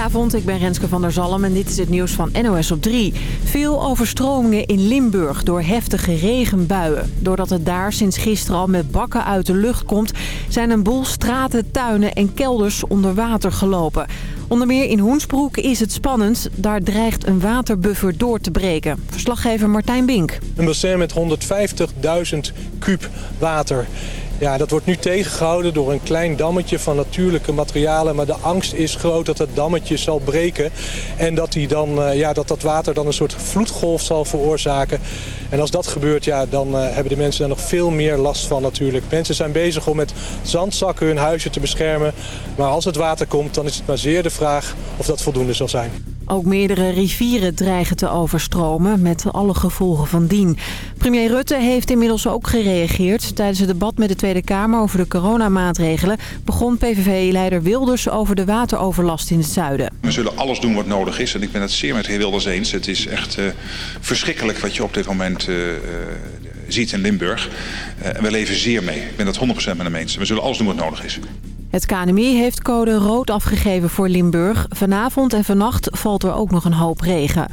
Goedenavond, ik ben Renske van der Zalm en dit is het nieuws van NOS op 3. Veel overstromingen in Limburg door heftige regenbuien. Doordat het daar sinds gisteren al met bakken uit de lucht komt... zijn een boel straten, tuinen en kelders onder water gelopen. Onder meer in Hoensbroek is het spannend. Daar dreigt een waterbuffer door te breken. Verslaggever Martijn Bink. Een bassin met 150.000 kuub water. Ja, dat wordt nu tegengehouden door een klein dammetje van natuurlijke materialen. Maar de angst is groot dat het dammetje zal breken. En dat, die dan, eh, ja, dat dat water dan een soort vloedgolf zal veroorzaken. En als dat gebeurt, ja, dan uh, hebben de mensen er nog veel meer last van natuurlijk. Mensen zijn bezig om met zandzakken hun huizen te beschermen. Maar als het water komt, dan is het maar zeer de vraag of dat voldoende zal zijn. Ook meerdere rivieren dreigen te overstromen, met alle gevolgen van dien. Premier Rutte heeft inmiddels ook gereageerd. Tijdens het debat met de Tweede Kamer over de coronamaatregelen... begon PVV-leider Wilders over de wateroverlast in het zuiden. We zullen alles doen wat nodig is. En ik ben het zeer met de heer Wilders eens. Het is echt uh, verschrikkelijk wat je op dit moment uh, uh, ziet in Limburg. we leven zeer mee. Ik ben dat 100% met hem eens. We zullen alles doen wat nodig is. Het KNMI heeft code rood afgegeven voor Limburg. Vanavond en vannacht valt er ook nog een hoop regen.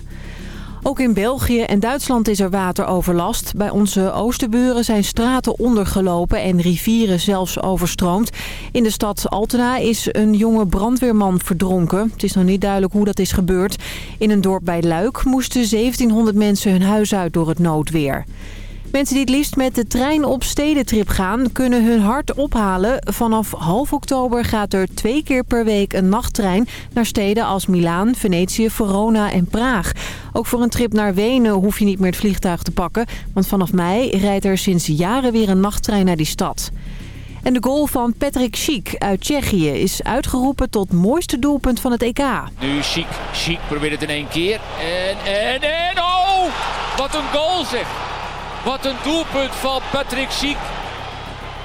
Ook in België en Duitsland is er wateroverlast. Bij onze oosterburen zijn straten ondergelopen en rivieren zelfs overstroomd. In de stad Altena is een jonge brandweerman verdronken. Het is nog niet duidelijk hoe dat is gebeurd. In een dorp bij Luik moesten 1700 mensen hun huis uit door het noodweer. Mensen die het liefst met de trein op stedentrip gaan... kunnen hun hart ophalen. Vanaf half oktober gaat er twee keer per week een nachttrein... naar steden als Milaan, Venetië, Verona en Praag. Ook voor een trip naar Wenen hoef je niet meer het vliegtuig te pakken... want vanaf mei rijdt er sinds jaren weer een nachttrein naar die stad. En de goal van Patrick Schiek uit Tsjechië is uitgeroepen tot mooiste doelpunt van het EK. Nu Schiek, Schiek probeert het in één keer. En, en, en, oh! Wat een goal zeg! Wat een doelpunt van Patrick Schiek.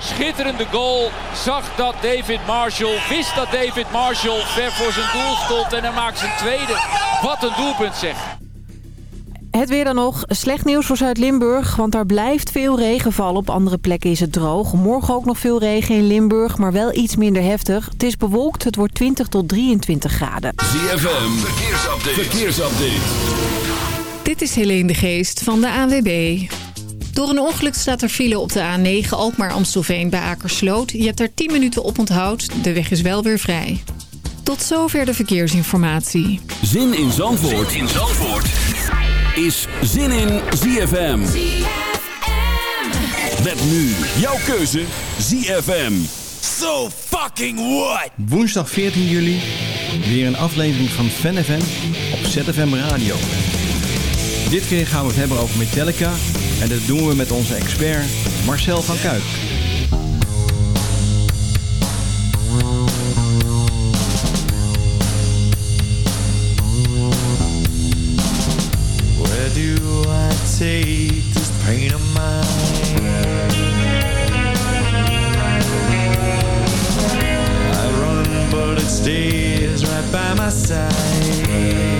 Schitterende goal. Zag dat David Marshall, wist dat David Marshall ver voor zijn doel stond. En hij maakt zijn tweede. Wat een doelpunt zeg. Het weer dan nog. Slecht nieuws voor Zuid-Limburg, want daar blijft veel regen vallen. Op andere plekken is het droog. Morgen ook nog veel regen in Limburg, maar wel iets minder heftig. Het is bewolkt, het wordt 20 tot 23 graden. ZFM, verkeersupdate. verkeersupdate. Dit is Helene de Geest van de AWB. Door een ongeluk staat er file op de A9 Alkmaar-Amstelveen bij Akersloot. Je hebt er 10 minuten op onthoud. De weg is wel weer vrij. Tot zover de verkeersinformatie. Zin in Zandvoort, zin in Zandvoort. is Zin in ZFM. ZFM. Met nu jouw keuze ZFM. So fucking what? Woensdag 14 juli weer een aflevering van Fan FM op ZFM Radio. Dit keer gaan we het hebben over Metallica en dat doen we met onze expert Marcel van Kuik. Where do I take this pain of mine? I run but it stays right by my side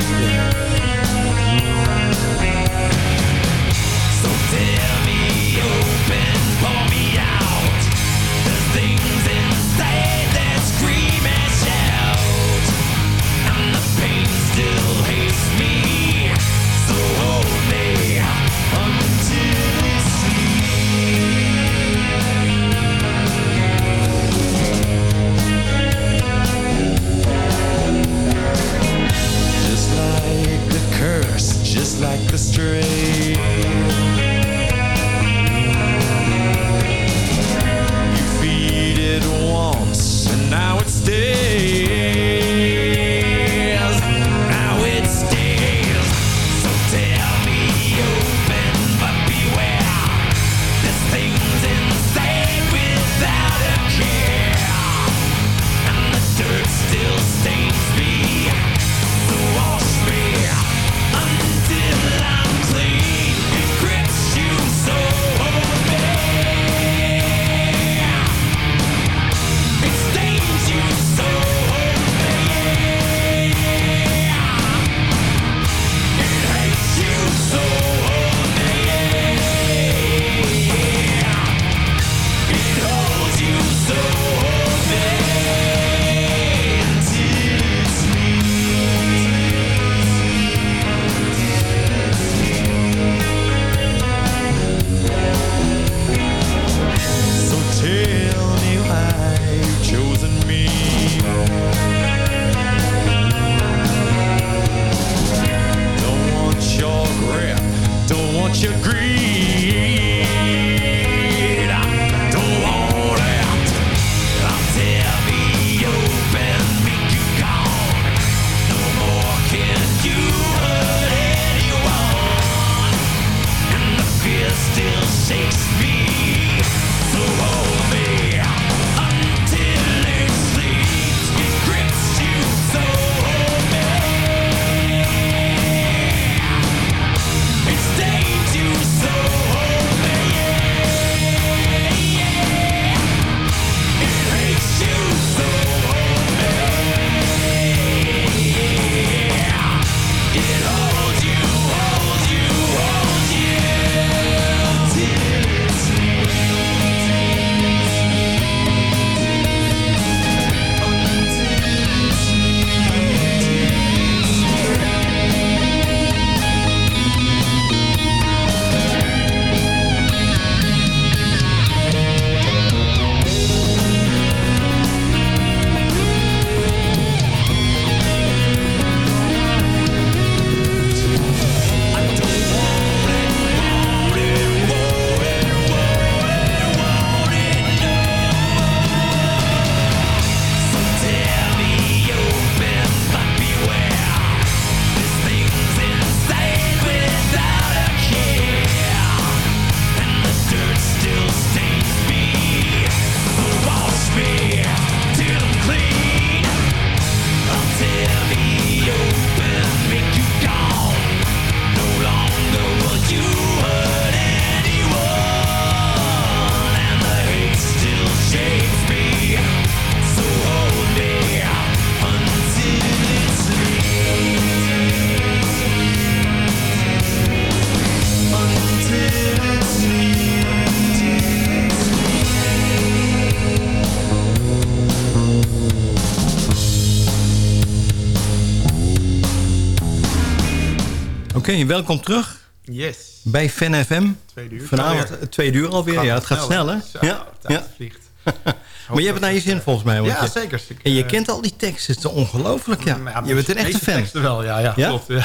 Oké, welkom terug Yes. bij Fan FM. Uur. Vanavond Alweer. eh, tweede uur alweer. Gaat ja, het gaat snel, hè? Zo, Ja, ja. vliegt. Maar je hebt het naar je zin volgens mij. want Ja, je- zeker. Ik, En je eh, kent al die teksten. Het is ongelooflijk, ja. maar Je bent een echte fan. teksten wel, ja, ja, Ja? klopt.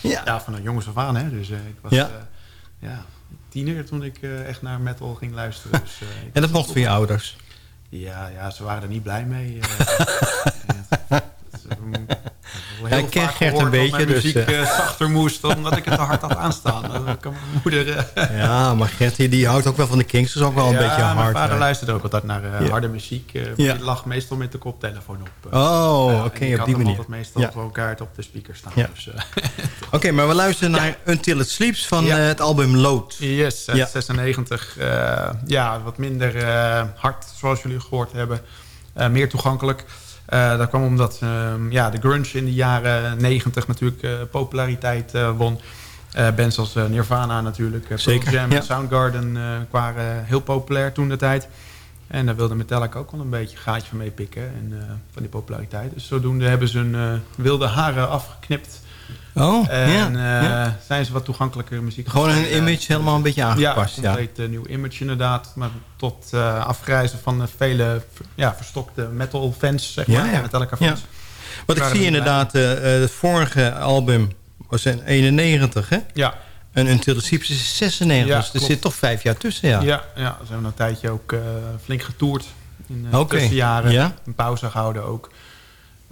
Ja. Ja. van een jongens af aan, hè. Dus eh, ik was Ja. ja. ja, tiener toen ik eh, echt naar metal ging luisteren. Dus, eh, En dat mocht voor je ouders. Ja, ja, ze waren er niet blij mee. Heel ik ken Gert een dat beetje, mijn dus, muziek eh. eh, zachter moest, omdat ik het te hard had aanstaan. Kan mijn moeder... eh, Ja, maar Gert die, houdt ook wel van de Kings. Dus ook wel een ja, beetje hard. mijn vader luisterde ook altijd naar Ja. harde muziek. Ja. Die lag meestal met de koptelefoon op. Oh, oké, ik op had die manier. altijd meestal Ja. gewoon kaart op de speaker staan. Dus, Oké, maar we luisteren naar Until It Sleeps van het album Load. Yes, uit Ja. 96. eh, ja, wat minder hard, zoals jullie gehoord hebben. Meer toegankelijk. Eh, dat kwam omdat ehm, ja, de grunge in de jaren 90 natuurlijk eh, populariteit eh, won. Bands als Nirvana natuurlijk. Uh, Zeker, Jam ja. en Soundgarden waren heel populair toen de tijd. En daar wilde Metallica ook wel een beetje een gaatje van meepikken. En, eh, van die populariteit. Dus zodoende hebben ze hun wilde haren afgeknipt. Oh, En ja. eh, ja. zijn ze wat toegankelijker muziek Gewoon een image helemaal een beetje Ja, aangepast. Ja, compleet eh, nieuw image inderdaad. Maar tot eh afgrijzen van de vele ja, verstokte metal fans, zeg Ja, maar. ja. Metallica Ja. fans. Want ik zie er inderdaad, het vorige album was in 91, hè? Ja, En Until Sleeps is 96. Ja, dus er zit toch vijf jaar tussen, ja. ja. ja, ze hebben een tijdje ook flink getoerd. In de Oké, tussenjaren. ja. Een pauze gehouden ook.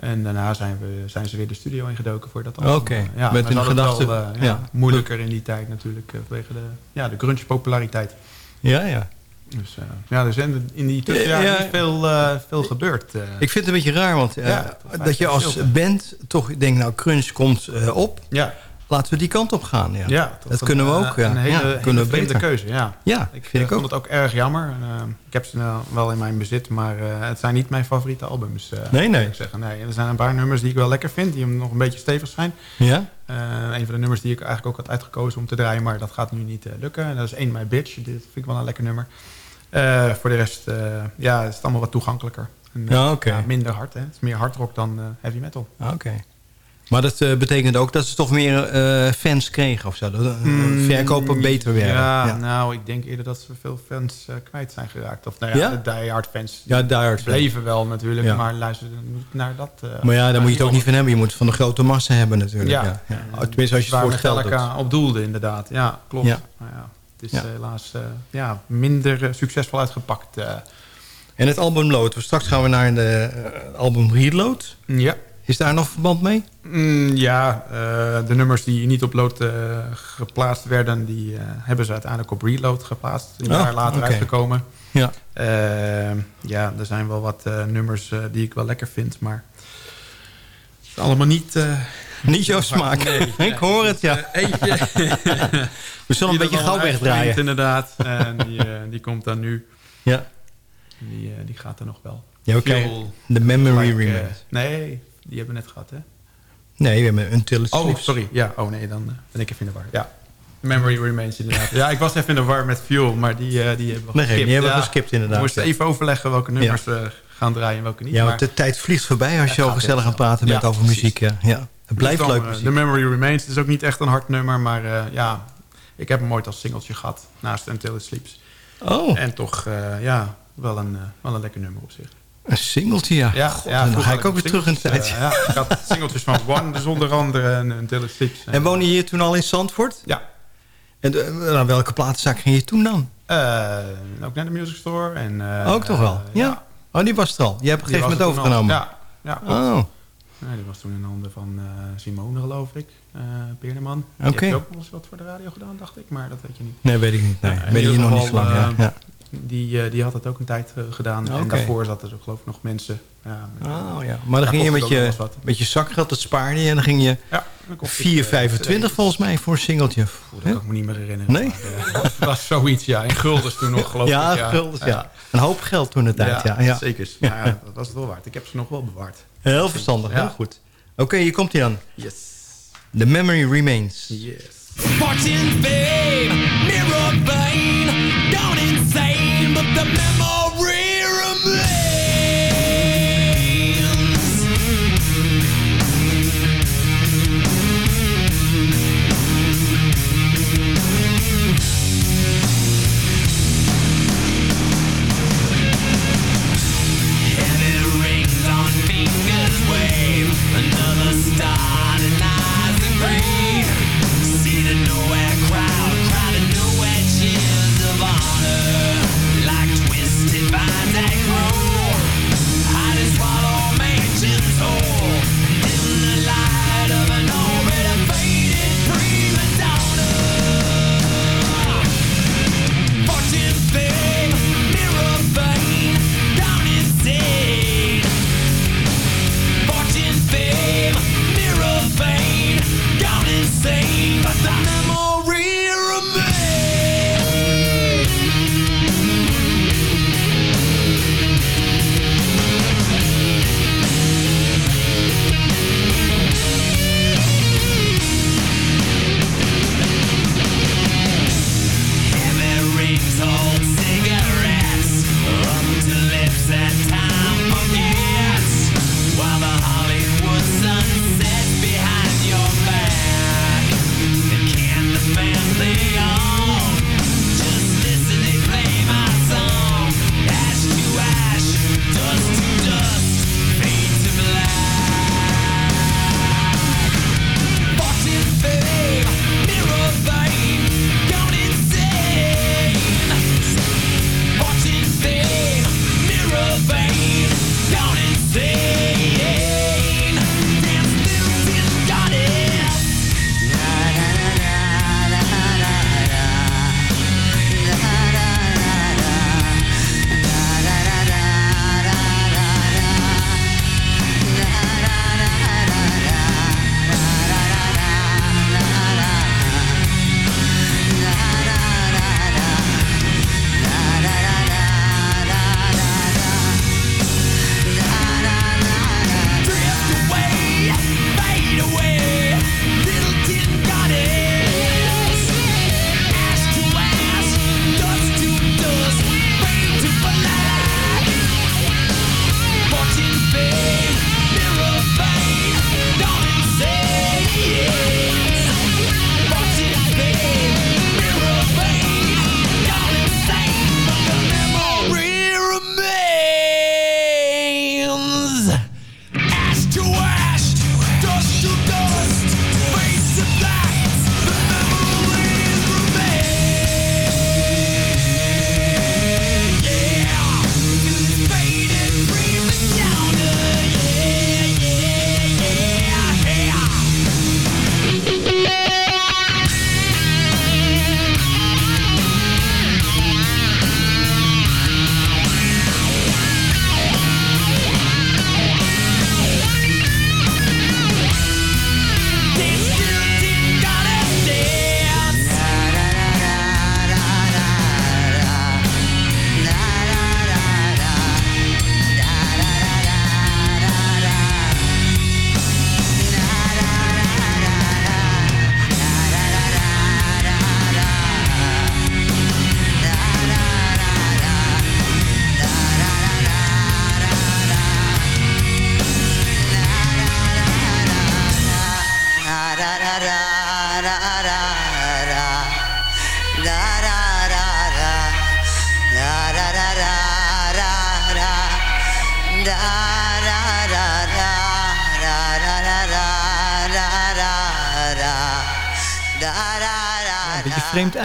En daarna zijn, we, zijn ze weer de studio ingedoken voor dat album. Oké, ja, met een gedachte- Wel, eh, ja, ja. Moeilijker in die tijd natuurlijk. eh, vanwege de, ja, de grunge populariteit. Ja, ja. Dus eh, ja, er zijn in die tussenjaren Ja, veel, veel gebeurd. Ik vind het een beetje raar, want vijf dat je als band toch denkt, nou, crunch komt op. ja, Laten we die kant op gaan. Ja, Ja, dat een, kunnen we eh, ook. Ja. Een hele, ja, hele kunnen we beter. keuze, ja. Ja, Ik vind ik eh, ook. vond het ook erg jammer. Eh, ik heb ze nou wel in mijn bezit, maar het zijn niet mijn favoriete albums. Nee, nee. Ik zeggen. nee. Er zijn een paar nummers die ik wel lekker vind, die nog een beetje stevig zijn. Ja? Een van de nummers die ik eigenlijk ook had uitgekozen om te draaien, maar dat gaat nu niet lukken. En dat is Ain't My Bitch. Dit vind ik wel een lekker nummer. Voor de rest, ja, is het allemaal wat toegankelijker. En, minder hard, hè. Het is meer hardrock dan heavy metal. Oké. Maar dat eh, betekent ook dat ze toch meer eh, fans kregen of zo. Dat uh, verkopen beter werden. Ja, ja. nou, ik denk eerder dat ze veel fans eh, kwijt zijn geraakt. Of nou ja, Ja? de diehard fans Ja, daar. bleven wel natuurlijk, Ja. maar luisterden niet naar dat. eh, Maar ja, daar moet je het ook niet van hebben. Je moet het van de grote massa hebben natuurlijk. Ja. Ja. Tenminste, als je het voor het geld doet. op doelde inderdaad. Ja, klopt. Ja. Ja, het is eh, helaas eh, ja, minder eh, succesvol uitgepakt. eh. En het album Load. Straks gaan we naar de eh, album Reload. ja. Is daar nog verband mee? Mm, ja, eh, de nummers die niet op load eh, geplaatst werden... die eh, hebben ze uiteindelijk op reload geplaatst. Een Oh, jaar later uitgekomen. Ja. Ja, er zijn wel wat nummers die ik wel lekker vind, maar... Het is allemaal niet... Niet jouw smaak. Nee, ik hoor het, ja. eentje. We zullen een beetje gauw wegdraaien. inderdaad. En die, die komt dan nu. Ja. Die, die gaat er nog wel. Ja, oké. The Memory like, nee, die hebben we net gehad, hè? Nee, we hebben Until It Oh, Sleeps. sorry. Ja, oh nee, dan eh, ben ik even in de war. Ja. Memory Remains inderdaad. Ja, ik was even in de war met Fuel, maar die, eh, die hebben we Nee, geskipt. die hebben we Ja, geskipt inderdaad, We moesten ja. even overleggen welke nummers we gaan draaien en welke niet. Ja, want de tijd vliegt voorbij als je al gaat gezellig aan praten bent Ja, over precies. muziek. Ja. Ja. Het blijft Dus dan, leuk eh, muziek. The Memory Remains is ook niet echt een hard nummer, maar eh, ja, ik heb hem ooit als singeltje gehad naast Until It Sleeps. Oh, En toch, eh, ja, wel een, eh, wel een lekker nummer op zich. Een singeltje, ja. Ja, God, ja, dan ga ik ook weer terug in de tijd. ja, ik had singeltjes van One, dus onder andere en Until It Sleeps. En woon je hier toen al in Zandvoort? Ja, En eh, naar welke platenzaak ging je toen dan? eh, ook naar de Music Store. En, eh, ook toch wel? ja. Oh, die was er al. Je hebt op een Die gegeven moment er al. overgenomen. Ja, ja. Oh, Ja, die was toen in handen van Simone, geloof ik. eh Peerderman. Die Oké. heeft ook nog eens wat voor de radio gedaan, dacht ik. Maar dat weet je niet. nee, weet ik niet. Nee, Ja, ben je nog niet zo lang. ja. Die, eh, die had het ook een tijd eh, gedaan. En daarvoor zaten er geloof ik nog mensen. Ja, Oh, ja. Maar dan ging je met je, met je zakgeld, dat spaarde je... en dan ging je ja, dan kocht ik, eh, 4,25 volgens mij voor een singeltje. Oeh, Dat kan ik me niet meer herinneren. Nee? Maar, was zoiets, ja. In guldens toen nog, geloof Ja, ik. Ja, guldens, ja. Een hoop geld toen de tijd, ja. ja. zeker. Maar ja, dat was het wel waard. Ik heb ze nog wel bewaard. Heel verstandig, Ja. heel goed. Oké, hier komt hij dan. Yes. The Memory Remains. Yes. Fortune, fame, mirror vein,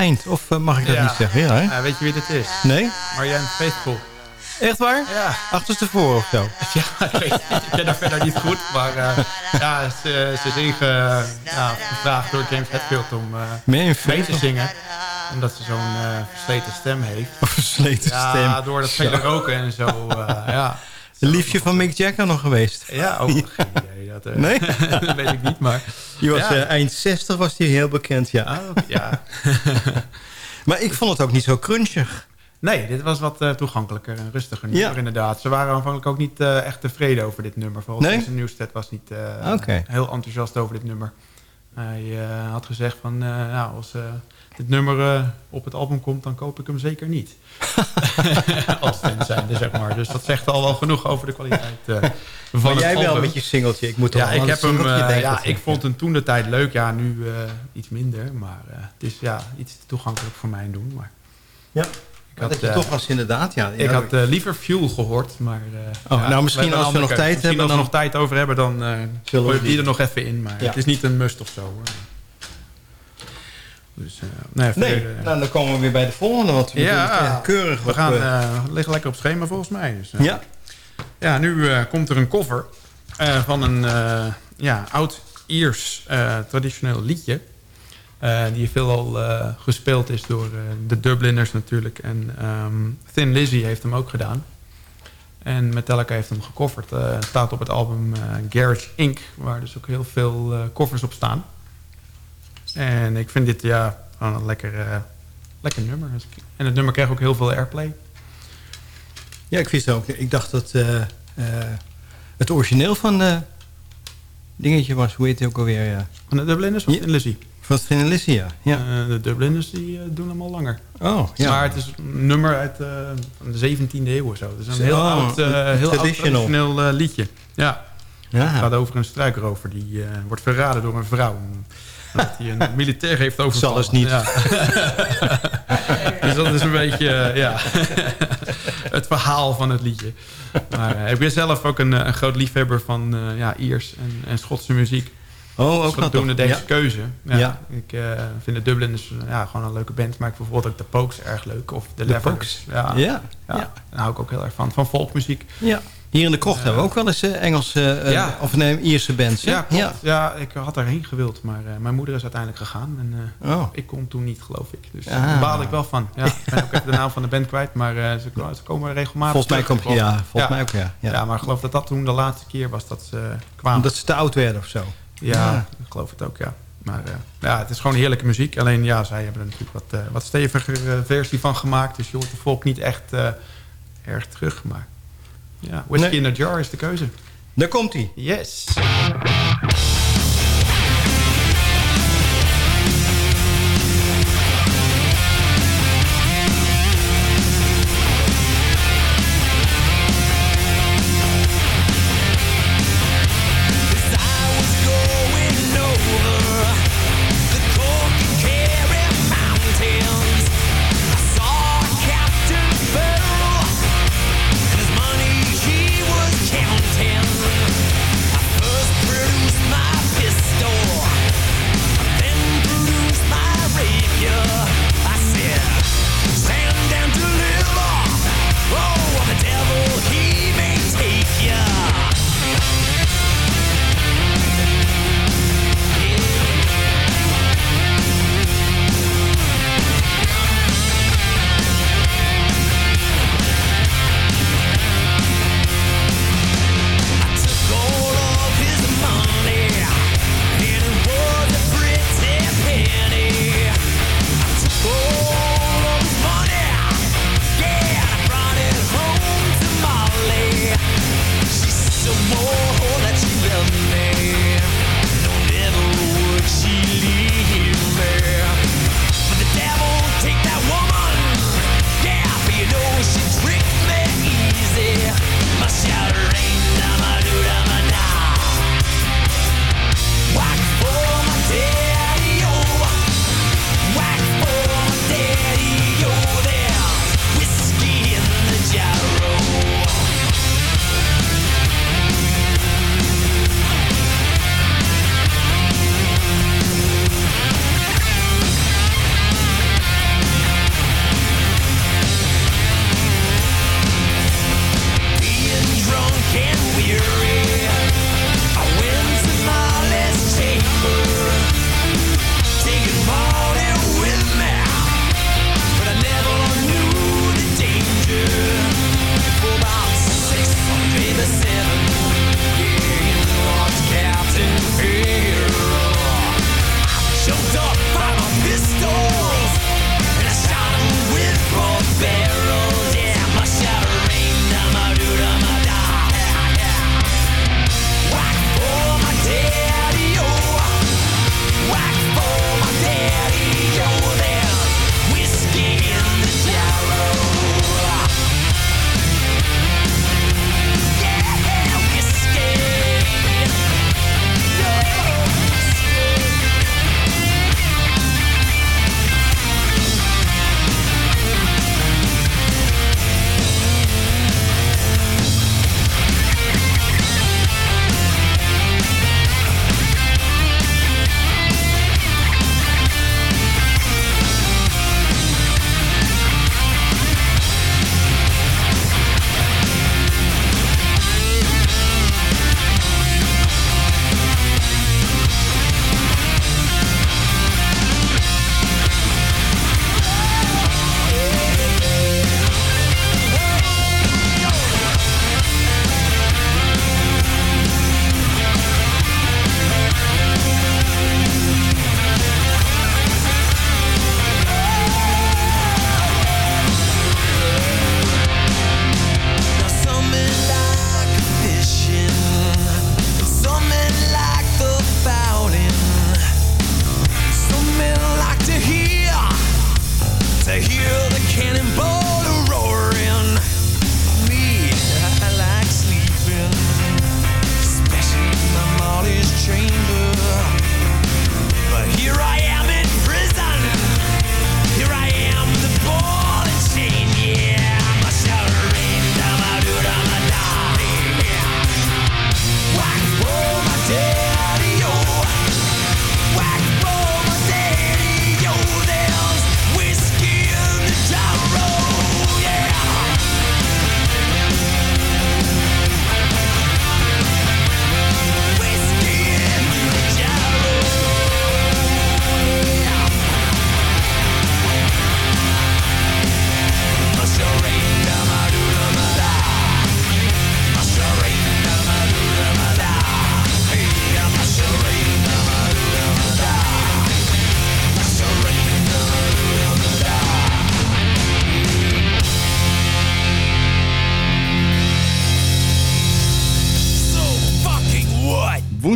eind, of eh, mag ik dat Ja. niet zeggen? Ja, hè? Ja, weet je wie dit is? Nee? Marianne Faithful. Echt waar? Ja. Achterstevoren of zo? Ja, ik weet niet. Ik ken haar verder niet goed. Maar eh, ja, ze, ze is inge, ja, gevraagd door James Hetfield om je mee te zingen. Omdat ze zo'n versleten stem heeft. Of versleten Ja, stem. door dat vele roken en zo. ja. Een liefje van Mick Jagger nog geweest. Ja, ook geen idee. Dat, eh, Nee? dat weet ik niet, maar... Die was, Ja. eh, eind 60 was die heel bekend, ja. Ah, ja. Maar ik vond het ook niet zo crunchig. Nee, dit was wat eh, toegankelijker en rustiger Ja. inderdaad. Ze waren aanvankelijk ook niet echt tevreden over dit nummer. Vooral Nee? Jason Newsted was niet heel enthousiast over dit nummer. Hij had gezegd van, nou, als dit nummer eh, op het album komt, dan koop ik hem zeker niet. als fan zijnde, zeg maar. Dus dat zegt al wel genoeg over de kwaliteit eh, van Maar het jij wel met je singeltje. Ik moet Ja, ik heb het hem. eh, ja, ik vond hem toen de tijd leuk. Ja, nu iets minder. Maar het is ja, iets toegankelijk voor mijn doen. Maar Ja. ik had, dat je toch was inderdaad, ja. ik had liever Fuel gehoord, maar... Oh, ja, nou, misschien als we nog tijd hebben, als we dan- nog tijd over hebben, dan Zullen we die die- er nog even in. Maar Ja. het is niet een must of zo. hoor. Dus, eh, nee, Nee, verder, nou, dan komen we weer bij de volgende. Want we Ja, keurig. we gaan eh, eh, liggen lekker op schema volgens mij. Dus, eh, ja, ja, nu eh, komt er een cover eh, van een eh, ja, oud-Iers eh, traditioneel liedje. Eh, die veelal eh gespeeld is door eh, de Dubliners natuurlijk. En ehm, Thin Lizzy heeft hem ook gedaan. En Metallica heeft hem gecoverd. Eh, Het staat op het album eh, Garage Inc. Waar dus ook heel veel eh, covers op staan. En ik vind dit ja, gewoon een lekker, eh, lekker nummer. En het nummer krijgt ook heel veel airplay. ja, ik wist ook. Ik dacht dat eh, eh, het origineel van dingetje was. Hoe heet het ook alweer? Ja. Van de Dubliners of Ja. Lizzy? Van Thin Lizzy, ja. ja. De Dubliners die, doen hem al langer. oh, ja. Maar het is een nummer uit de 17e eeuw of zo. Het is een heel oud, heel oud traditional. traditioneel liedje. Ja, het ja. gaat over een struikrover die wordt verraden door een vrouw. Dat hij een militair heeft overvallen. Zal eens niet. Ja. dus dat is een beetje eh, ja, het verhaal van het liedje. Maar eh, ik ben zelf ook een, eh, een groot liefhebber van ja, Iers en, en Schotse muziek. Oh, ook Dus nog doen toch? deze Ja. keuze. Ja, Ja. Ik vind de Dubliners eh, ja, gewoon een leuke band. Maar ik bijvoorbeeld ook de Pokes erg leuk. Of de, De Levers. Ja, Ja, ja. Daar hou ik ook heel erg van. Van folkmuziek. ja. Hier in de krocht hebben we ook wel eens eh, Engelse, eh, Ja. of nee, Ierse bands. hè? Ja, ja. ik had daarheen gewild. Maar eh, mijn moeder is uiteindelijk gegaan. En eh, Oh. ik kon toen niet, geloof ik. Dus Ah. daar baal ik wel van. Ja, ik ben ook even de naam van de band kwijt. Maar eh, ze, ze komen regelmatig Volgens mij komt ja, volgens mij ook ja. ja. Maar ik geloof dat dat toen de laatste keer was dat ze kwamen. Omdat ze te oud werden of zo. Ja, ik geloof het ook, ja. Maar eh, ja, het is gewoon heerlijke muziek. Alleen ja, zij hebben er natuurlijk wat, eh, wat steviger eh, versie van gemaakt. Dus je hoort de volk niet echt eh, erg terug. Maar ja, Whiskey Nee. in a Jar is de keuze. Daar komt hij. Yes.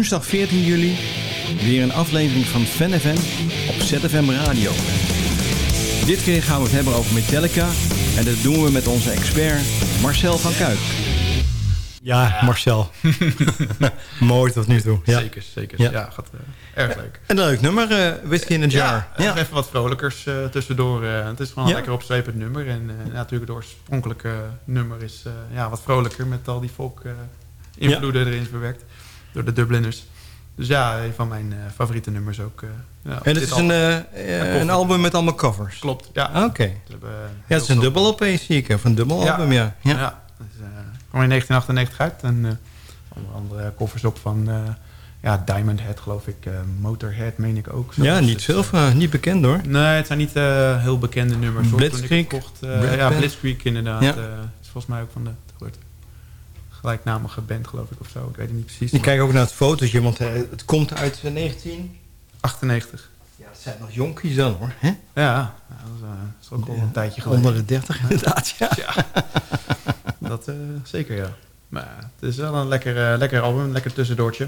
Woensdag 14 juli weer een aflevering van Fan FM op ZFM Radio. Dit keer gaan we het hebben over Metallica en dat doen we met onze expert Marcel van Kuik. Ja, Marcel. Mooi tot nu toe. Ja. Zeker, zeker. Ja. Ja, gaat eh, erg leuk. Een leuk nummer, eh Whisky in a Jar. Ja, Ja. nog even wat vrolijkers eh, tussendoor. eh, het is gewoon een Ja. lekker opzwepend nummer. En eh, natuurlijk het oorspronkelijke nummer is eh, ja, wat vrolijker met al die folk eh, invloeden erin verwerkt. Door de Dubliners. Dus ja, een van mijn eh, favoriete nummers ook. eh, ja, En het is een, album. eh, Een album met allemaal covers. Klopt, ja. Oké. Hebben, eh, Ja, het is een dubbel LP zie ik. Of een dubbel Ja. album, ja. ja. Ja, dus, kwam in 1998 uit. En onder andere covers op van ja, Diamond Head, geloof ik. Motorhead, meen ik ook. Ja, zelfs. niet Dus, veel, niet bekend hoor. Nee, het zijn niet heel bekende nummers. hoor. Toen ik Blitzkrieg, kocht, ja. Blitzkrieg inderdaad. Ja. is volgens mij ook van de gehoord, gelijknamige band, geloof ik, of zo. Ik weet het niet precies. Ik kijk ook naar het fotootje, want eh, het komt uit eh, 19... 98. Ja, het zijn nog jonkies dan hoor. Hè? Ja, nou, dat is, eh, dat is ook al een tijdje geleden. Onder de 30 inderdaad, ja. Dat eh, zeker, ja. Maar het is wel een lekker, eh, lekker album, een lekker tussendoortje.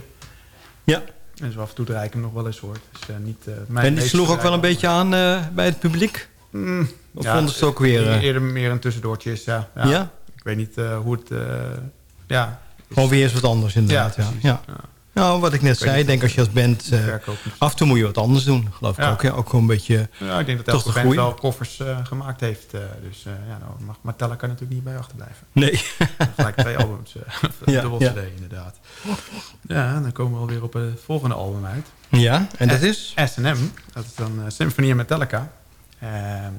Ja. En zo af en toe draai ik hem nog wel eens hoor. Eh, niet eh, mijn En die sloeg ook wel een beetje aan eh, bij het publiek? Mm, Of ja, ze het ook weer... eh, Eerder meer een tussendoortje is, ja. Ja? Ik weet niet eh, hoe het... ja. Gewoon weer eens wat anders inderdaad. Ja, ja. Nou, wat ik net zei, ik denk als je als band... eh, af en toe moet je wat anders doen, geloof ik ook. Ja. Ook gewoon een beetje... Ja, ik denk dat elke band wel koffers eh, gemaakt heeft. eh, dus ja, nou mag Metallica natuurlijk niet bij achterblijven. Nee. Gelijk twee albums. Ja, dubbel. CD inderdaad. Ja, dan komen we alweer op het volgende album uit. Ja, en dat is? S&M. Dat is dan Symphony en Metallica. Eh,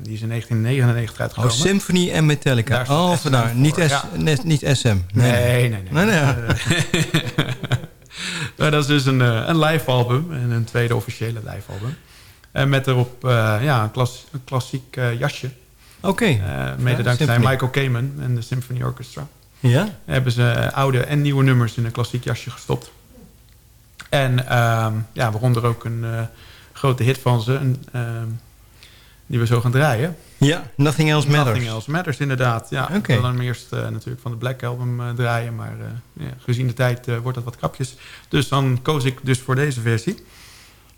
die is in 1999 Oh, uitgekomen. Symphony en Metallica. Daar Oh, vandaar. Niet, S, ja. net- niet SM. Nee, nee, nee. nee, nee. Maar dat is dus een, eh, een live album. En een tweede officiële live album. En met erop eh, ja, een, klas, een klassiek eh, jasje. Oké. Mede dankzij Symphony. Michael Kamen en de Symphony Orchestra. Ja? Hebben ze oude en nieuwe nummers in een klassiek jasje gestopt. En ehm, ja, waaronder ook een grote hit van ze. Een, ehm, die we zo gaan draaien. Ja, Nothing Else Matters. Nothing Else Matters, inderdaad. Ja, Oké. Ik wil hem eerst eh, natuurlijk van de Black Album eh, draaien. Maar eh, ja, gezien de tijd wordt dat wat kapjes. Dus dan koos ik dus voor deze versie.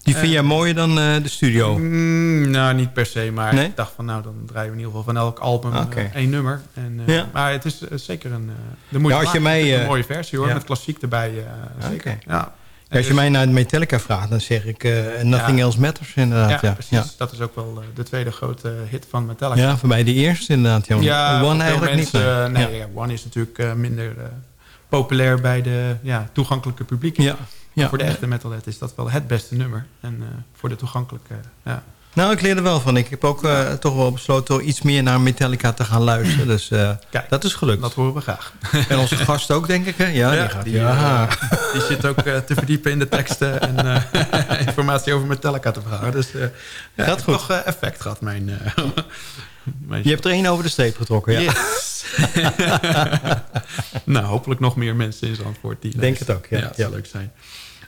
Die vind jij mooier dan de studio? Mm, nou, niet per se. Maar Nee? ik dacht van, nou, dan draaien we in ieder geval van elk album eh, één nummer. En, Ja. Maar het is zeker een, de moeite Ja, als je mij, een mooie versie hoor, met klassiek erbij. zeker. Ja. Als je dus- mij naar Metallica vraagt, dan zeg ik eh, Nothing Ja. Else Matters inderdaad. ja, Ja, precies. Dat is ook wel eh, de tweede grote hit van Metallica. Ja, voor mij de eerste inderdaad. Ja, Ja, One eigenlijk mensen, niet. eh, nee. One is natuurlijk eh, minder eh, populair bij de ja, toegankelijke publiek. Ja, ja. Voor de echte metalhead is dat wel het beste nummer. En eh, voor de toegankelijke, ja. Nou, ik leer er wel van. Ik heb ook eh, toch wel besloten om iets meer naar Metallica te gaan luisteren. Dus eh, Kijk, dat is gelukt. dat horen we graag. En onze gast ook, denk ik. Hè? Ja, die gaat. die, ja. eh, die zit ook te verdiepen in de teksten en informatie over Metallica te vragen. Dus ja, Gaat heeft toch effect gehad, mijn... mijn Je hebt er één over de streep getrokken, ja. Yes. nou, hopelijk nog meer mensen in Zandvoort. Die Denk het ook, ja. dat zou leuk zijn.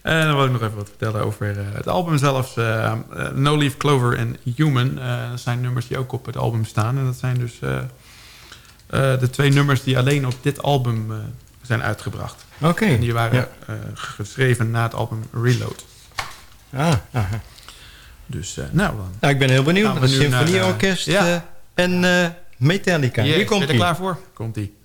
En dan wil ik nog even wat vertellen over eh, het album zelf. eh, eh, no Leaf Clover en Human. Dat zijn nummers die ook op het album staan. En dat zijn dus de twee nummers die alleen op dit album zijn uitgebracht. Oké. En die waren Ja. geschreven na het album Reload. Ah, aha. Dus nou, dan Nou, ik ben heel benieuwd. Het Symfonieorkest eh, ja. en eh, Metallica. Yes, Hier komt ben je er klaar voor? Komt-ie.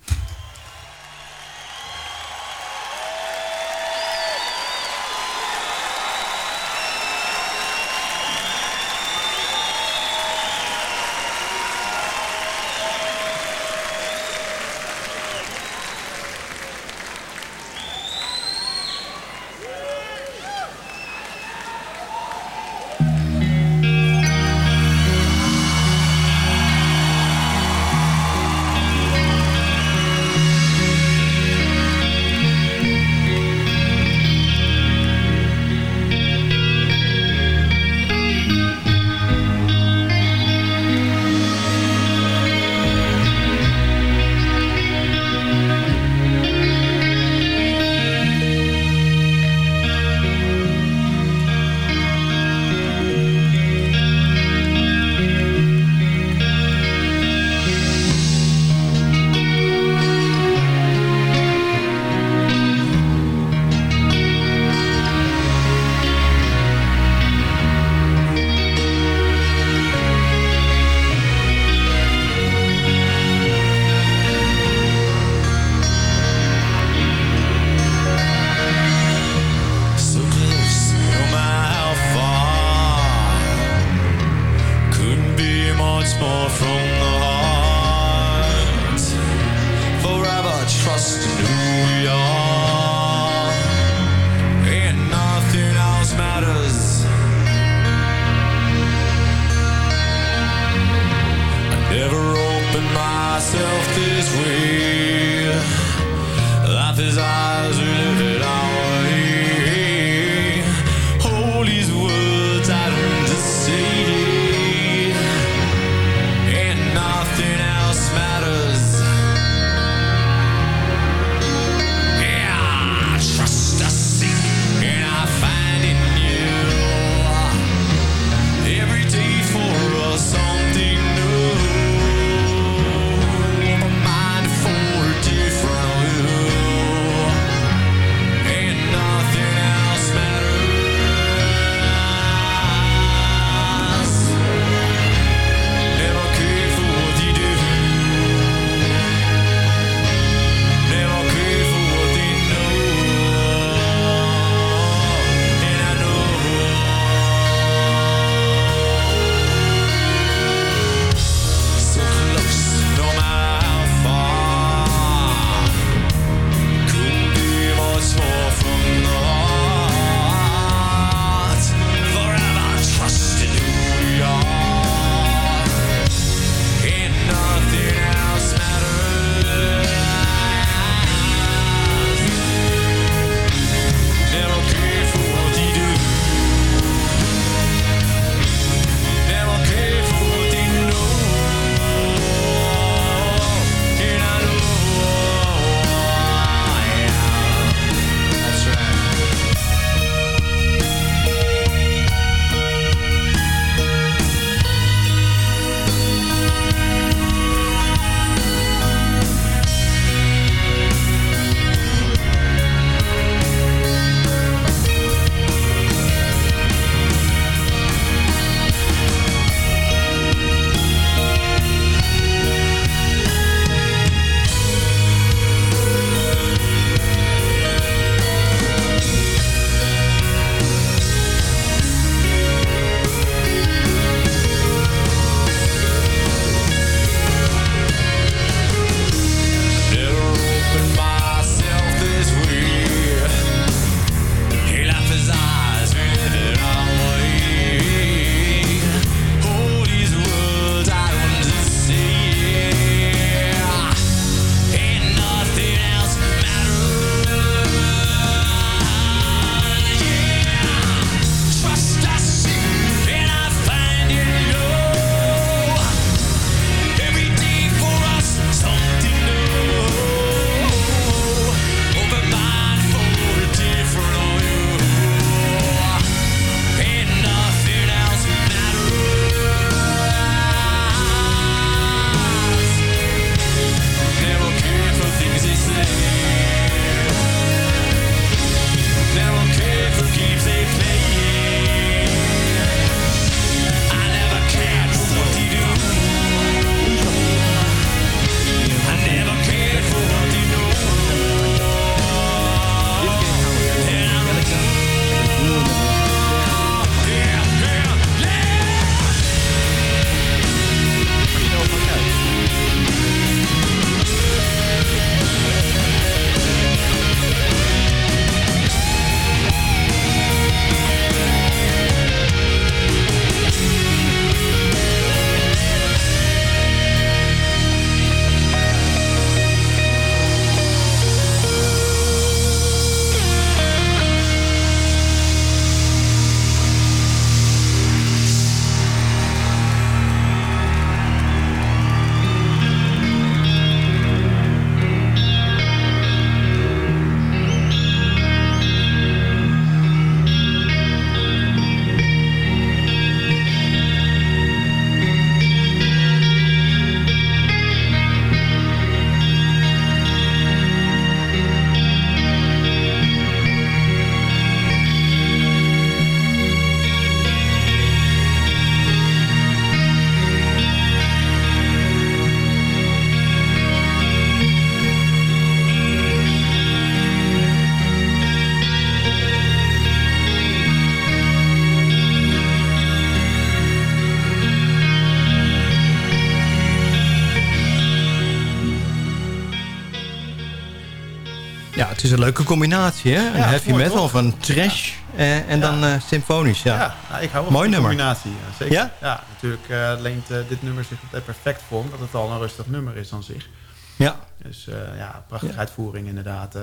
Leuke combinatie, hè? Een Ja, heavy mooi, metal toch? van trash eh, en dan eh, symfonisch. Ja. Ja, nou, ik hou wel Mooi van die nummer. combinatie. Ja, zeker. Ja? Ja, natuurlijk eh, leent dit nummer zich er perfect voor, omdat het al een rustig nummer is aan zich. Ja. Dus ja, prachtige Ja. uitvoering inderdaad.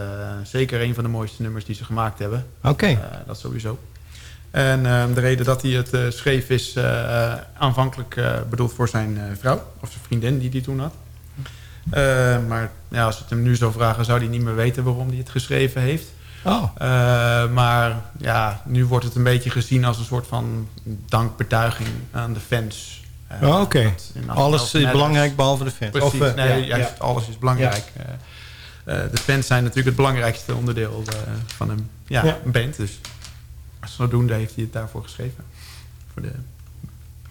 Zeker een van de mooiste nummers die ze gemaakt hebben. Oké. Dat sowieso. En ehm, de reden dat hij het schreef is aanvankelijk bedoeld voor zijn vrouw. Of zijn vriendin die hij toen had. Eh, maar ja, als we het hem nu zou vragen, zou hij niet meer weten waarom hij het geschreven heeft. Oh. Eh, maar ja, nu wordt het een beetje gezien als een soort van dankbetuiging aan de fans. Eh, Oh, Oké. Alles is belangrijk behalve de fans. Precies, Of, nee, ja, juist ja. alles is belangrijk. De fans zijn natuurlijk het belangrijkste onderdeel van een, ja, Ja. een band. Dus zodoende heeft hij het daarvoor geschreven. Voor de,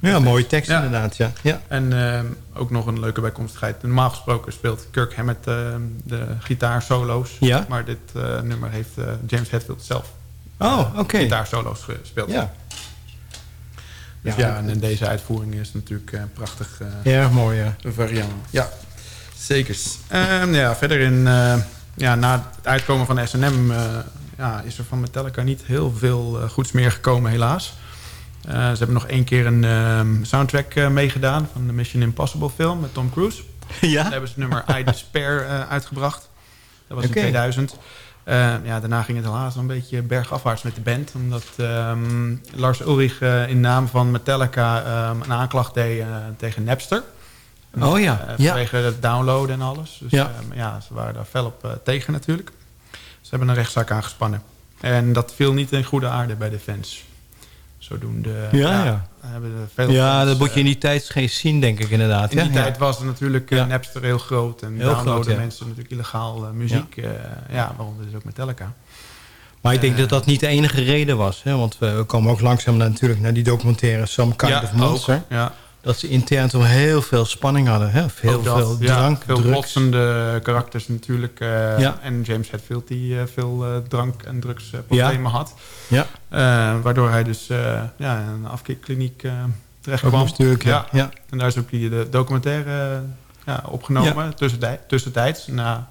Ja, mooie tekst Ja. inderdaad. Ja. Ja. en ehm, ook nog een leuke bijkomstigheid. Normaal gesproken speelt Kirk Hammett ehm, de gitaarsolo's. Ja. Maar dit eh, nummer heeft eh, James Hetfield zelf Oh, oké. gitaarsolo's gespeeld. Ja. Dus Ja. ja, en in deze uitvoering is het natuurlijk eh, prachtig eh, Erg mooi, ja. variant. Ja, zeker. Ehm, ja, verder in, eh, ja, na het uitkomen van S&M eh, ja, is er van Metallica niet heel veel eh, goeds meer gekomen, helaas. Eh, ze hebben nog één keer een ehm, soundtrack eh, meegedaan van de Mission Impossible film met Tom Cruise. Ja? Daar hebben ze het nummer I Despair eh, uitgebracht. Dat was in 2000. Eh, ja, daarna ging het helaas een beetje bergafwaarts met de band. Omdat ehm, Lars Ulrich in naam van Metallica ehm, een aanklacht deed tegen Napster. Oh ja, ja. vanwege het downloaden en alles. Dus Ja. ja, ze waren daar fel op tegen natuurlijk. Ze hebben een rechtszaak aangespannen. En dat viel niet in goede aarde bij de fans. Zodoende Ja, ja. hebben veel Ja, dat moet je eh, in die tijd geen zien, denk ik inderdaad. in die tijd was er natuurlijk eh. Napster heel groot. En Heel downloaden groot, mensen natuurlijk illegaal eh, muziek. Ja. ja, waaronder dus ook Metallica. Maar ik denk Eh, dat dat niet de enige reden was. Hè? Want we komen ook langzaam naar, natuurlijk naar die documentaire Some Kind ja, of Monster. ook, ja. Dat ze intern toch heel veel spanning hadden. Hè? Heel dat, veel drank, veel drugs. botsende karakters natuurlijk. eh, Ja. En James Hetfield die eh, veel eh, drank- en drugsproblemen had. Ja, waardoor hij dus ja, in een afkikkliniek eh terecht kwam. natuurlijk. Ja. Ja. En daar is ook die de documentaire ja, opgenomen, tussentij- tussentijds. Na,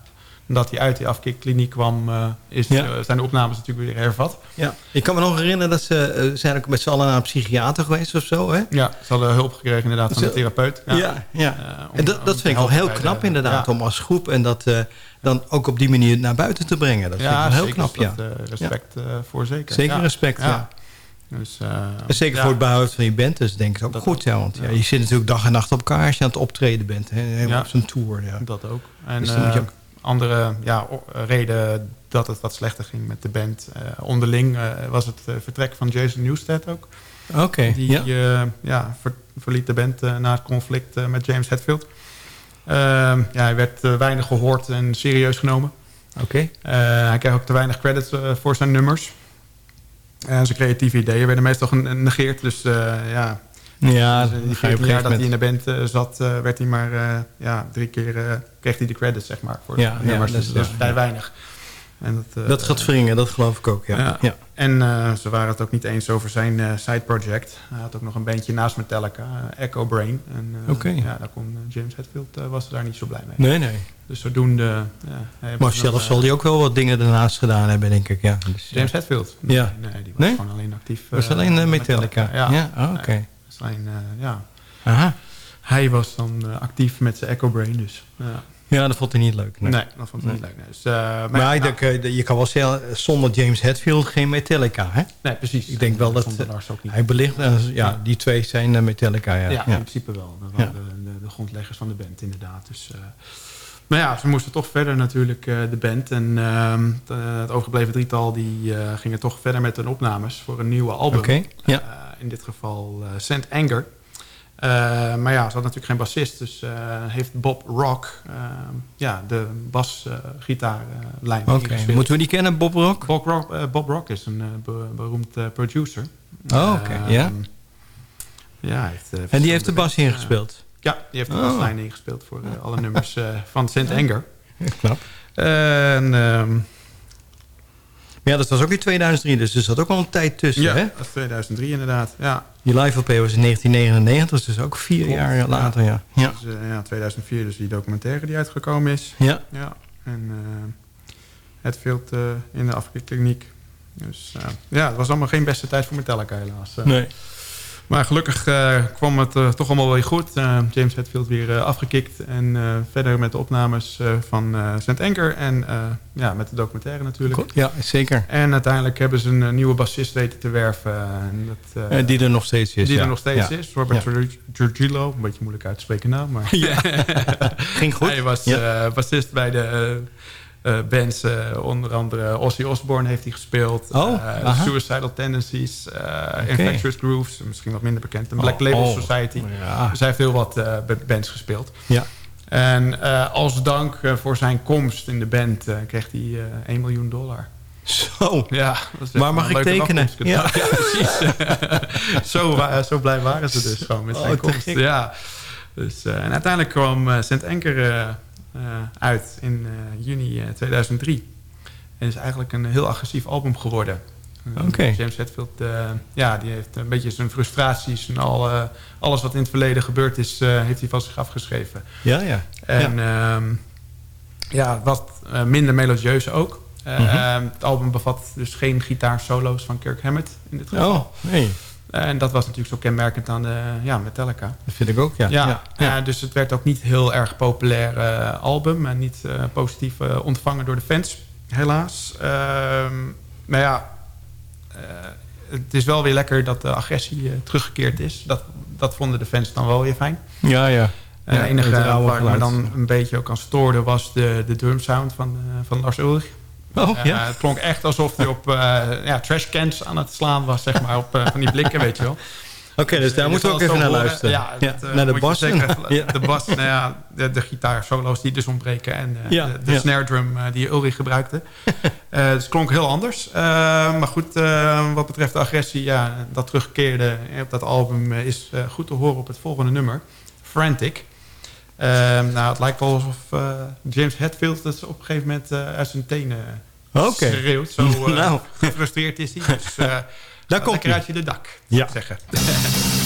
nadat hij uit die afkikkliniek kwam, eh, is, Ja. eh, zijn de opnames natuurlijk weer hervat. Ja. Ik kan me nog herinneren dat ze eh, zijn ook met z'n allen naar een psychiater geweest of zo. Hè? Ja, ze hadden hulp gekregen inderdaad van de therapeut. Ja, ja. Om- en dat, dat vind ik wel heel de- knap inderdaad, om als groep en dat dan ook op die manier naar buiten te brengen. Dat vind ik wel heel knap, is ja. dat, respect voor zeker. Zeker respect, ja. Dus, zeker ja. voor het behoud van je band, dus denk ik ook Dat goed. ook, Ja, want ja. je zit natuurlijk dag en nacht op elkaar als je aan het optreden bent. Hè, op zo'n tour. Ja. Dat ook. En Dus dan moet je ook- andere ja, reden dat het wat slechter ging met de band. eh, onderling eh, was het eh, vertrek van Jason Newsted ook. Oké, Die ja. ja. ja, ver- verliet de band na het conflict met James Hetfield. Ehm, ja, hij werd weinig gehoord en serieus genomen. Oké. Hij kreeg ook te weinig credits voor zijn nummers. En zijn creatieve ideeën werden meestal genegeerd. Dus ja, Ja, dus in die je op 14 een jaar dat hij in de band eh, zat, eh, werd hij maar eh, ja, drie keer eh, kreeg hij de credits, zeg maar, voor Ja, de nummers. dat dus is- dat is ja. vrij weinig. En dat, eh, Dat gaat wringen, dat geloof ik ook, ja. ja. ja. En eh, ze waren het ook niet eens over zijn eh side project. Hij had ook nog een bandje naast Metallica, eh, Echo Brain. En eh, Oké. ja, daar kon eh, James Hetfield eh, was daar niet zo blij mee. Nee, nee. Dus zodoende... ja, Maar zelf eh, zal hij ook wel wat dingen daarnaast gedaan hebben, denk ik. Ja. Dus, James ja. Hetfield? Ja. Nee, nee, die was Nee? gewoon alleen actief. Was eh, alleen eh, met Metallica. Ja. Ja, oh, oké. Nee, zijn, eh, ja. Aha. Hij was dan eh, actief met zijn Echo Brain, dus... Ja. Ja, dat vond hij niet leuk. Nee, Nee. dat vond hij niet leuk. Nee. Dus, eh, maar Maar nou, denk, je kan wel zeggen, zonder James Hetfield geen Metallica, hè? nee, precies. Ik denk wel dat ook niet. hij belicht... ja, die twee zijn Metallica, ja. Ja, ja. in principe wel. Dat waren de, de, de grondleggers van de band, inderdaad. Dus, maar ja, ze moesten toch verder natuurlijk, eh, de band. En ehm, het, overgebleven drietal die, eh, gingen toch verder met hun opnames voor een nieuwe album. Oké, ja. Eh, in dit geval Sent Anger. Maar ja, ze had natuurlijk geen bassist. Dus heeft Bob Rock eh, ja, de basgitaarlijn Oké, moeten we die kennen, Bob Rock? Bob Rock, Bob Rock is een be- beroemd producer. Oh, oké, Eh, ja. Ja, heeft, En die heeft de bas ingespeeld? Ja, die heeft de Oh. baslijn ingespeeld voor eh, alle nummers eh, van Sint Anger. Ja, knap. En, ehm, Maar ja, dat was ook in 2003, dus er zat ook al een tijd tussen, ja, hè? dat is 2003 inderdaad. Ja, Die live LP was in 1999, dus ook vier Klopt, jaar ja. later, ja. Ja. Dus, eh, ja, 2004 dus die documentaire die uitgekomen is. ja. Ja, en eh Hetfield eh in de afkikkliniek. Dus eh, ja, het was allemaal geen beste tijd voor Metallica helaas. Eh, Nee. Maar gelukkig eh, kwam het eh, toch allemaal weer goed. Eh, James Hetfield weer eh, afgekikt. En eh, verder met de opnames eh, van eh St. Anchor. En eh, ja, met de documentaire natuurlijk. Goed, Ja, zeker. En uiteindelijk hebben ze een nieuwe bassist weten te werven. En dat, eh, En die er nog steeds is. die ja. er nog steeds Ja. is. Robert Giorgillo. Een beetje moeilijk uit te spreken naam. Maar Ging goed. hij was Ja. eh, bassist bij de eh, bands. eh, onder andere Ozzy Osbourne heeft hij gespeeld. Oh, Eh. Suicidal Tendencies. eh Oké. Infectious Grooves. Misschien wat minder bekend. De Black Oh, Label oh, Society. ja. Dus hij heeft heel wat eh, bands gespeeld. Ja. En eh, als dank eh, voor zijn komst in de band... eh, kreeg hij eh 1 miljoen dollar. Zo. Ja, een mag ik tekenen? Ja, precies. zo, zo blij waren ze dus gewoon met Oh, zijn komst. Ja. Dus, eh, en uiteindelijk kwam uh, eh, eh, uit in eh, juni eh, 2003. En is eigenlijk een heel agressief album geworden. Eh. James Hetfield, eh, ja, die heeft een beetje zijn frustraties en al, eh, alles wat in het verleden gebeurd is, eh, heeft hij van zich afgeschreven. Ja, ja. En ja, ja wat minder melodieus ook. Mhm. uh, het album bevat dus geen gitaarsolo's van Kirk Hammett in dit geval. Oh, nee. En dat was natuurlijk zo kenmerkend aan de ja, Metallica. Dat vind ik ook, ja. Ja, ja, ja. dus het werd ook niet heel erg populair uh, album. En niet uh, positief uh, ontvangen door de fans, helaas. maar ja, het is wel weer lekker dat de agressie teruggekeerd is. Dat, dat vonden de fans dan wel weer fijn. Ja, ja. En ja, enige waar ik me dan een beetje ook aan stoorde... was de, de drumsound van, van Lars Ulrich. Oh, ja. het klonk echt alsof hij op uh, ja, trashcans aan het slaan was, zeg maar. Op van die blikken, weet je wel. Oké, okay, dus daar moeten we ook even naar luisteren. Ja, ja, dat, naar de bas. Ja. De bas, nou ja, de, de gitaarsolo's die dus ontbreken. En uh, ja, de, de snare drum uh, die Ulrich gebruikte. uh, dus het klonk heel anders. Eh, maar goed, eh, wat betreft de agressie, ja, dat terugkeerde op dat album is eh, goed te horen op het volgende nummer. Frantic. nou, het lijkt wel alsof James Hetfield het op een gegeven moment uit zijn tenen okay. schreeuwt. Zo nou. gefrustreerd is hij. Dus, Daar komt lekker uit je de dak, ja. zeggen.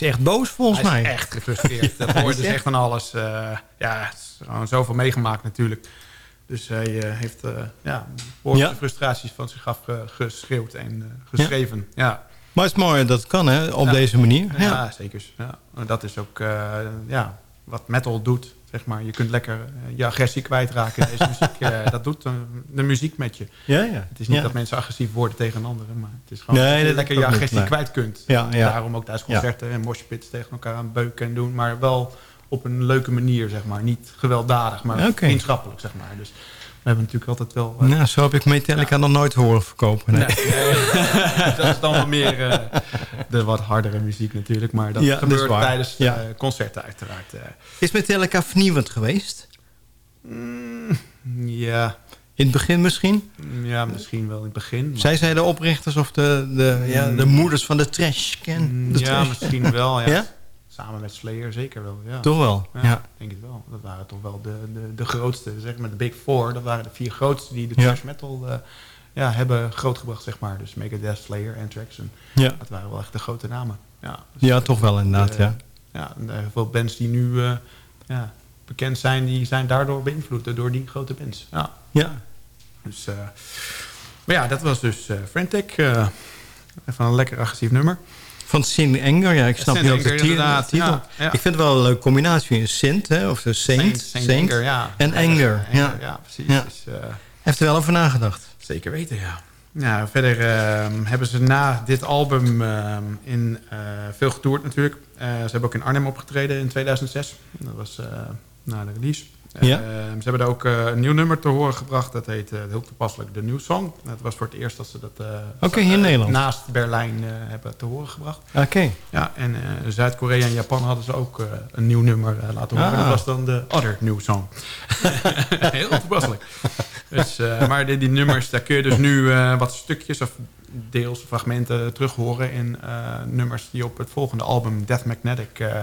is echt boos volgens Hij is mij. echt gefrustreerd. Dat hoort dus echt- van alles. eh, ja, zoveel meegemaakt natuurlijk. Dus hij eh, heeft uh, ja, behoorlijke Ja. frustraties van zich afgeschreeuwd en eh, geschreven. Ja. Maar het is mooi dat het kan, hè? Op Ja. deze manier. Ja, zeker. Ja. Dat is ook ja, wat metal doet. Zeg maar. Je kunt lekker eh, je agressie kwijtraken. Deze muziek, eh, dat doet de muziek met je. Ja, ja. Het is niet Ja. dat mensen agressief worden tegen anderen. Maar het is gewoon Nee, dat je lekker je agressie nee. kwijt kunt. Ja, ja. Daarom ook thuis concerten en moshpits tegen elkaar aan beuken en doen. Maar wel op een leuke manier, zeg maar. Niet gewelddadig, maar Oké. vriendschappelijk, zeg maar. Dus hebben natuurlijk altijd wel... Nou, zo heb ik Metallica nog nooit horen verkopen. Nee. Nee, dat is dan wel meer eh, de wat hardere muziek natuurlijk. Maar dat Ja, gebeurt tijdens Ja. eh, concerten uiteraard. Is Metallica vernieuwend geweest? ja, In het begin misschien? ja, misschien wel in het begin. maar- Zij zijn de oprichters of de, de, ja, de moeders van de trash. Ken, de ja, trash. misschien wel. Ja. Samen met Slayer zeker wel. Ja. Toch wel, ja. Denk het wel. Dat waren toch wel de, de, de grootste, zeg maar de Big Four. Dat waren de vier grootste die de thrash metal eh, ja, hebben grootgebracht, zeg maar. Dus Megadeth, Slayer, Anthrax. En Ja. Dat waren wel echt de grote namen. Ja, dus, Ja, toch wel inderdaad, eh, ja. ja, en heel veel bands die nu eh, ja, bekend zijn, die zijn daardoor beïnvloed door die grote bands. Ja. Ja. Dus, eh, maar ja, dat was dus eh Frantic. eh even een lekker agressief nummer. Van Sin Anger, ja, ik snap niet ook de titel. ja, ja. Ik vind het wel een leuke combinatie. Sint, hè, of de Saint. Saint, Saint Saint. Anger, ja. En Anger, ja. Ja, precies. Dus, eh, Heeft er wel over nagedacht. Zeker weten, ja. Ja, verder ehm, hebben ze na dit album ehm, in, eh, veel getoerd natuurlijk. Eh, ze hebben ook in Arnhem opgetreden in 2006. Dat was na de release. Ja. Eh, ze hebben daar ook eh, een nieuw nummer te horen gebracht. Dat heet eh, heel toepasselijk de New Song. Dat was voor het eerst dat ze dat in Nederland. naast Berlijn hebben te horen gebracht. Oké. Ja, en Zuid-Korea en Japan hadden ze ook een nieuw nummer laten horen. Ah. Dat was dan de Other New Song. Heel toepasselijk. Dus, eh, maar die, die nummers, daar kun je dus nu eh, wat stukjes of deels fragmenten terug horen in eh, nummers die op het volgende album Death Magnetic eh,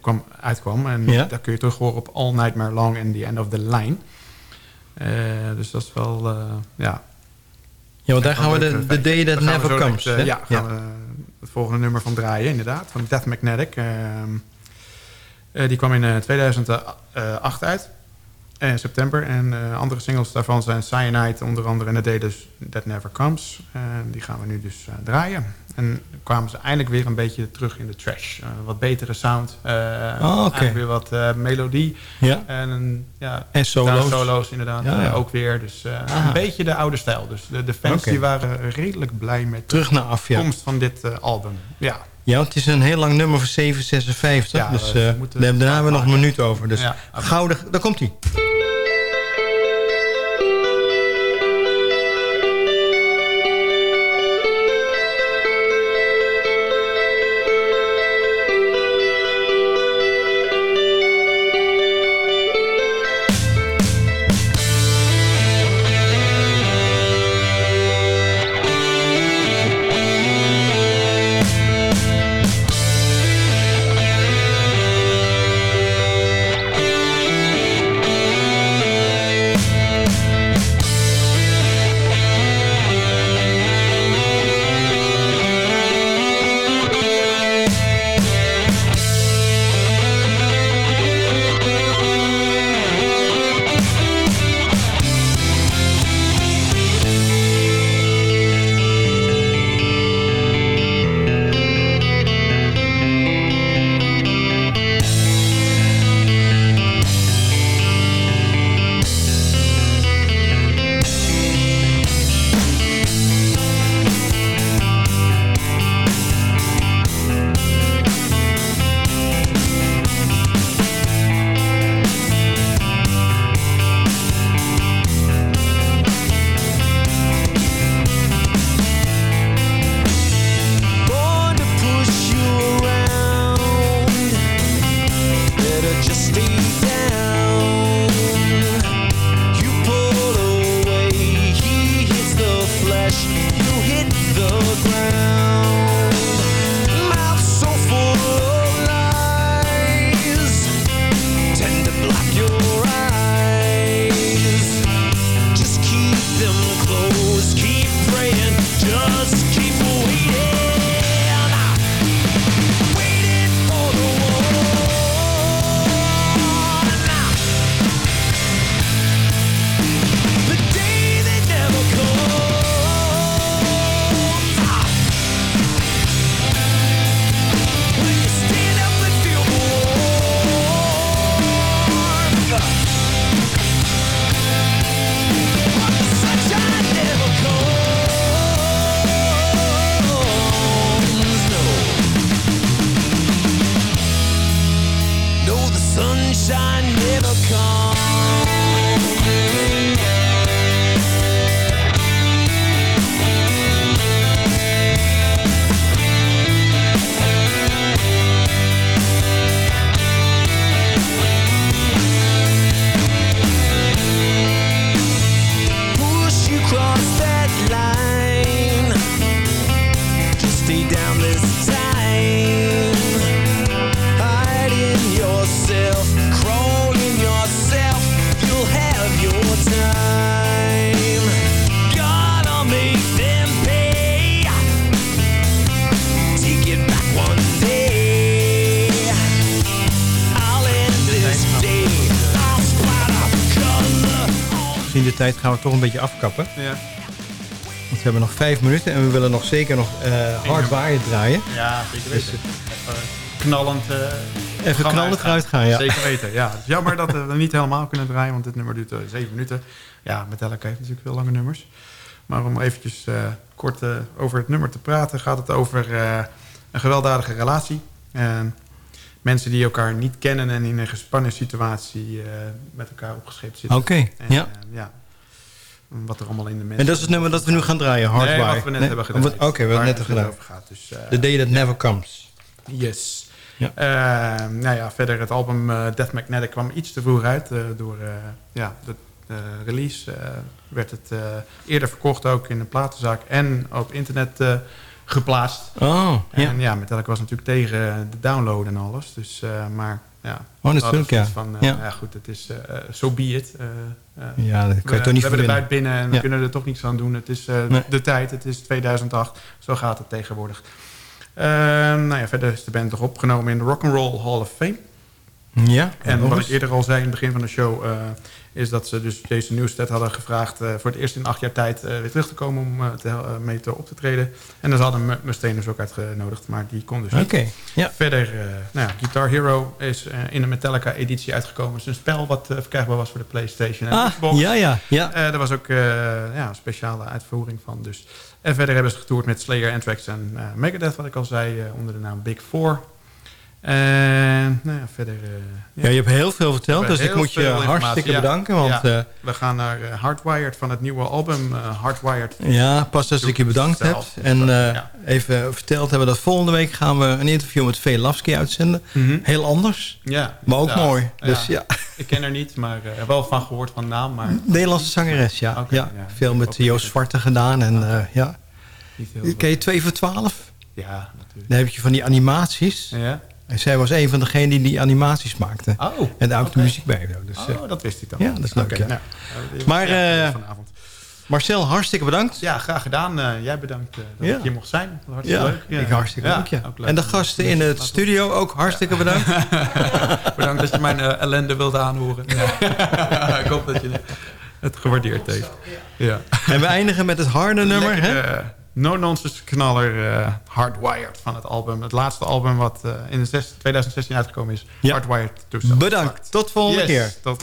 kwam, uitkwam. En Ja. daar kun je terug horen op All Nightmare Long en The End of the Line. Dus dat is wel, ja, Ja, want daar gaan we de, de Day That Never Comes. hè? ja, gaan we het volgende nummer van draaien, inderdaad. Van Death Magnetic. Ehm, Eh, die kwam in eh, 2008 uit. In september. En eh, andere singles daarvan zijn Cyanide onder andere. En de Day dus That Never Comes. En die gaan we nu dus eh, draaien. En kwamen ze eindelijk weer een beetje terug in de trash. Eh, wat betere sound. eh, Oh. Eigenlijk weer wat eh, melodie. Ja. En, ja, En solo's. solo's inderdaad. Ja, ja. eh, ook weer. Dus eh, Ah. een beetje de oude stijl. Dus de, de fans die waren redelijk blij met Terug naar af, de ja. komst van dit eh, album. Ja. Ja, het is een heel lang nummer voor 7,56. Ja, dus we eh daar daarna hebben we nog een minuut over. Dus gouden, daar komt hij. Tijd gaan we toch een beetje afkappen. Ja. Want we hebben nog vijf minuten en we willen nog zeker nog eh, hard waaien draaien. Ja, zeker Dus, weten. Even knallend. eh, Even knallend eruit gaan, ja. Zeker weten, ja. Het is jammer dat we niet helemaal kunnen draaien, want dit nummer duurt eh, zeven minuten. Ja, Metallica heeft natuurlijk veel lange nummers. Maar om eventjes eh, kort eh, over het nummer te praten, gaat het over eh, een gewelddadige relatie. En mensen die elkaar niet kennen en in een gespannen situatie eh, met elkaar opgescheept zitten. Oké, eh, ja. Wat er allemaal in de mensen... En dat is het nummer dat we nu gaan draaien, hard Nee, wat we net Nee? hebben gedaan. Oké, we hebben net het gedaan. over gaat. Dus, eh, The Day That Never Comes. Yes. Ja. Eh, nou ja, verder het album eh, Death Magnetic kwam iets te vroeg uit. eh, door ja, de release werd het eerder verkocht ook in een platenzaak en op internet geplaatst. Oh, ja. En ja, Metallica was natuurlijk tegen de download en alles. Dus, maar ja. Oh, natuurlijk, ja. Van, eh, Ja. ja, goed, het is eh, eh, so be it. Ja, dat kan je we, toch niet We hebben de verwinnen. buit binnen en we kunnen er toch niets aan doen. Het is Nee. de tijd, het is 2008. Zo gaat het tegenwoordig. Eh, nou ja, verder is de band toch opgenomen in de Rock and Roll Hall of Fame. Ja, En wat ik eerder al zei in het begin van de show... is dat ze dus Jason Newsted hadden gevraagd... eh, voor het eerst in acht jaar tijd eh, weer terug te komen om eh, te, mee te op te treden. En dan hadden Mustaine dus ook uitgenodigd, maar die kon dus niet. Oké, ja. Verder, nou ja, Guitar Hero is in een Metallica-editie uitgekomen. Het is een spel wat verkrijgbaar was voor de PlayStation en Ah, Xbox. ja, ja, ja. Er was ook ja, een speciale uitvoering van. Dus. En verder hebben ze getoerd met Slayer, Anthrax en Megadeth, wat ik al zei, onder de naam Big Four. En nou ja, verder... eh, Ja, je hebt heel veel verteld, dus ik moet je hartstikke bedanken. Want ja, we gaan naar eh, Hardwired van het nieuwe album eh, Hardwired. ja pas als ik je bedankt heb. En eh, even verteld hebben dat volgende week gaan we een interview met Velasky uitzenden. Mhm. Heel anders, Ja, maar ook mooi. Dus ja, Ik ken haar niet, maar eh, wel van gehoord van naam, maar Nederlandse zangeres, ja. Ja. Veel met Joost. Zwarte gedaan. En eh, ja. Ken je 2 voor 12? Ja, natuurlijk. Dan heb je van die animaties. Ja? En zij was een van degenen die die animaties maakte. Oh, En daar ook de muziek bij. Dus, eh, Oh, dat wist ik dan. Ja, dat is leuk, ja. nou, eh, Maar, ja, eh, vanavond. Marcel, hartstikke bedankt. Ja, graag gedaan. Eh, jij bedankt eh, dat Ja. ik hier mocht zijn. Hartstikke Ja, leuk. ik hartstikke Ja, leuk. Ja. ook leuk. En de gasten in het studio ook hartstikke bedankt. Bedankt dat je mijn eh, ellende wilde aanhoren. ik hoop dat je het gewaardeerd heeft. Ja. En we eindigen met het harde nummer. Lekker, Hè? Eh, no Nonsense knaller eh, Hardwired van het album. Het laatste album wat eh, in de zes- 2016 uitgekomen is. Ja. Hardwired Self. Bedankt. Tot volgende Yes, keer. Tot